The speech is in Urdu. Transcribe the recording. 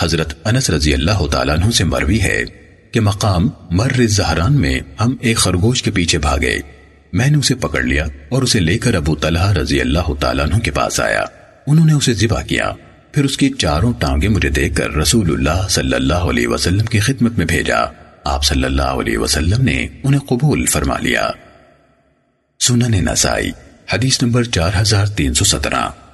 حضرت انس رضی اللہ تعالیٰ عنہ سے مروی ہے کہ مقام مر زہران میں ہم ایک خرگوش کے پیچھے بھاگے۔ میں نے اسے پکڑ لیا اور اسے لے کر ابو طلحہ رضی اللہ تعالیٰ عنہ کے پاس آیا۔ انہوں نے اسے ذبح کیا۔ پھر اس کی چاروں ٹانگیں مجھے دیکھ کر رسول اللہ صلی اللہ علیہ وسلم کی خدمت میں بھیجا۔ آپ صلی اللہ علیہ وسلم نے انہیں قبول فرما لیا۔ سنن نسائی، حدیث نمبر چار ہزار تین سو سترہ۔